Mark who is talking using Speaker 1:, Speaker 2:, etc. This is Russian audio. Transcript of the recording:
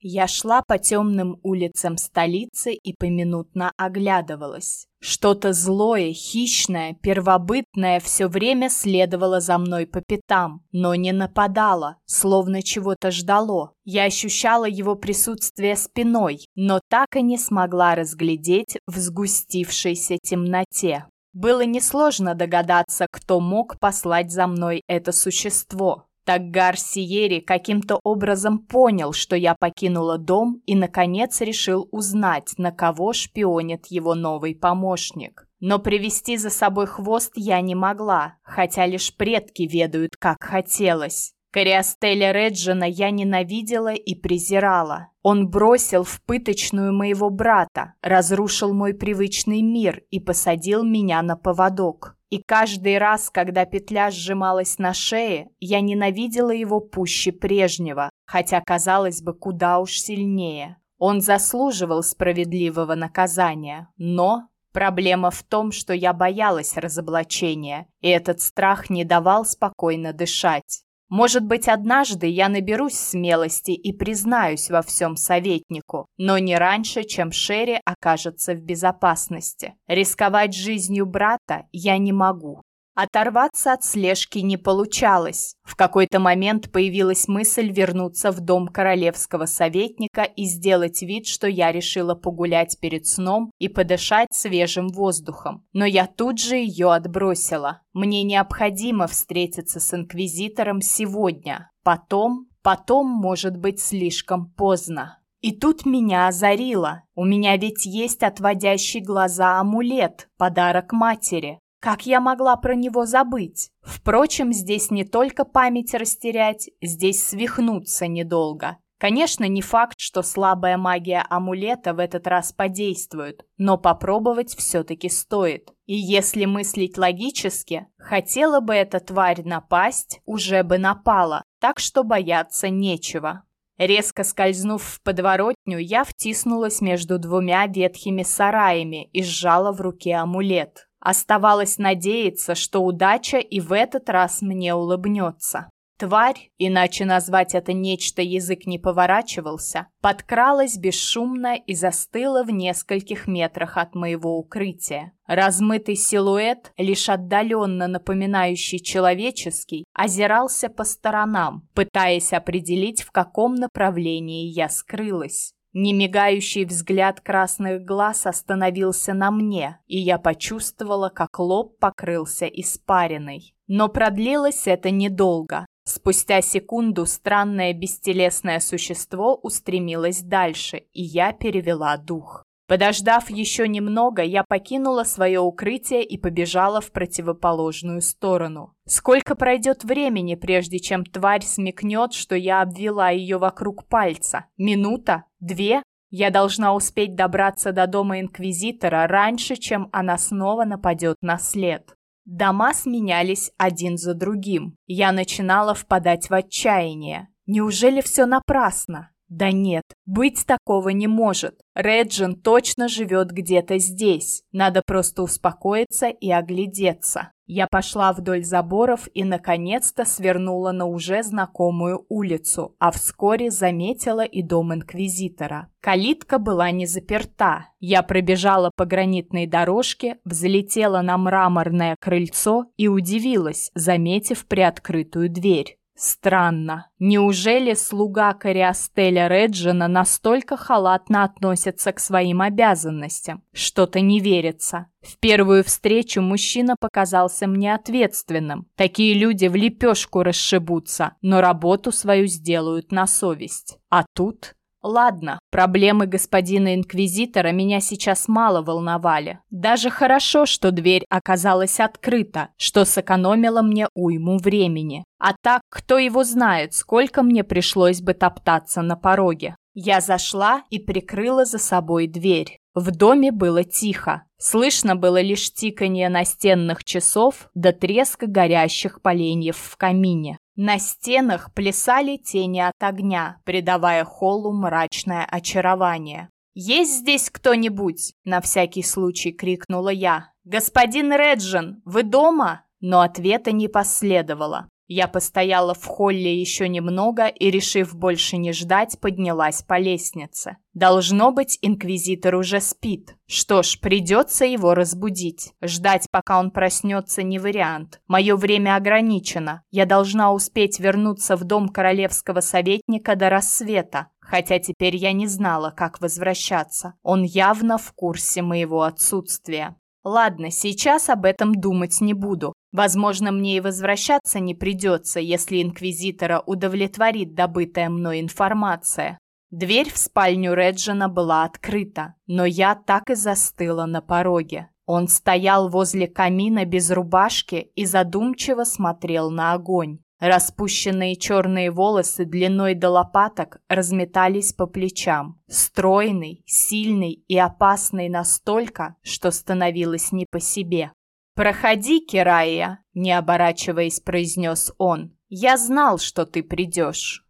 Speaker 1: Я шла по темным улицам столицы и поминутно оглядывалась. Что-то злое, хищное, первобытное все время следовало за мной по пятам, но не нападало, словно чего-то ждало. Я ощущала его присутствие спиной, но так и не смогла разглядеть в сгустившейся темноте. Было несложно догадаться, кто мог послать за мной это существо. Так Гарсиери каким-то образом понял, что я покинула дом и, наконец, решил узнать, на кого шпионит его новый помощник. Но привести за собой хвост я не могла, хотя лишь предки ведают, как хотелось. Кориастеля Реджина я ненавидела и презирала. Он бросил в пыточную моего брата, разрушил мой привычный мир и посадил меня на поводок. И каждый раз, когда петля сжималась на шее, я ненавидела его пуще прежнего, хотя, казалось бы, куда уж сильнее. Он заслуживал справедливого наказания, но проблема в том, что я боялась разоблачения, и этот страх не давал спокойно дышать. Может быть, однажды я наберусь смелости и признаюсь во всем советнику, но не раньше, чем Шерри окажется в безопасности. Рисковать жизнью брата я не могу. Оторваться от слежки не получалось. В какой-то момент появилась мысль вернуться в дом королевского советника и сделать вид, что я решила погулять перед сном и подышать свежим воздухом. Но я тут же ее отбросила. Мне необходимо встретиться с инквизитором сегодня. Потом, потом может быть слишком поздно. И тут меня озарило. У меня ведь есть отводящий глаза амулет, подарок матери. Как я могла про него забыть? Впрочем, здесь не только память растерять, здесь свихнуться недолго. Конечно, не факт, что слабая магия амулета в этот раз подействует, но попробовать все-таки стоит. И если мыслить логически, хотела бы эта тварь напасть, уже бы напала, так что бояться нечего. Резко скользнув в подворотню, я втиснулась между двумя ветхими сараями и сжала в руке амулет. Оставалось надеяться, что удача и в этот раз мне улыбнется. Тварь, иначе назвать это нечто язык не поворачивался, подкралась бесшумно и застыла в нескольких метрах от моего укрытия. Размытый силуэт, лишь отдаленно напоминающий человеческий, озирался по сторонам, пытаясь определить, в каком направлении я скрылась. Немигающий взгляд красных глаз остановился на мне, и я почувствовала, как лоб покрылся испариной. Но продлилось это недолго. Спустя секунду странное бестелесное существо устремилось дальше, и я перевела дух. Подождав еще немного, я покинула свое укрытие и побежала в противоположную сторону. Сколько пройдет времени, прежде чем тварь смекнет, что я обвела ее вокруг пальца? Минута? Две? Я должна успеть добраться до дома Инквизитора раньше, чем она снова нападет на след. Дома сменялись один за другим. Я начинала впадать в отчаяние. Неужели все напрасно? Да нет, быть такого не может. Реджин точно живет где-то здесь. Надо просто успокоиться и оглядеться. Я пошла вдоль заборов и, наконец-то, свернула на уже знакомую улицу, а вскоре заметила и дом Инквизитора. Калитка была не заперта. Я пробежала по гранитной дорожке, взлетела на мраморное крыльцо и удивилась, заметив приоткрытую дверь. Странно. Неужели слуга Кориастеля Реджина настолько халатно относится к своим обязанностям? Что-то не верится. В первую встречу мужчина показался мне ответственным. Такие люди в лепешку расшибутся, но работу свою сделают на совесть. А тут Ладно, проблемы господина инквизитора меня сейчас мало волновали. Даже хорошо, что дверь оказалась открыта, что сэкономило мне уйму времени. А так, кто его знает, сколько мне пришлось бы топтаться на пороге. Я зашла и прикрыла за собой дверь. В доме было тихо. Слышно было лишь тиканье настенных часов до треска горящих поленьев в камине. На стенах плясали тени от огня, придавая холлу мрачное очарование. «Есть здесь кто-нибудь?» – на всякий случай крикнула я. «Господин Реджин, вы дома?» Но ответа не последовало. Я постояла в холле еще немного и, решив больше не ждать, поднялась по лестнице. Должно быть, инквизитор уже спит. Что ж, придется его разбудить. Ждать, пока он проснется, не вариант. Мое время ограничено. Я должна успеть вернуться в дом королевского советника до рассвета. Хотя теперь я не знала, как возвращаться. Он явно в курсе моего отсутствия. Ладно, сейчас об этом думать не буду. Возможно, мне и возвращаться не придется, если инквизитора удовлетворит добытая мной информация. Дверь в спальню Реджина была открыта, но я так и застыла на пороге. Он стоял возле камина без рубашки и задумчиво смотрел на огонь. Распущенные черные волосы длиной до лопаток разметались по плечам. Стройный, сильный и опасный настолько, что становилось не по себе. «Проходи, Кирая», — не оборачиваясь, произнес он. «Я знал, что ты придешь».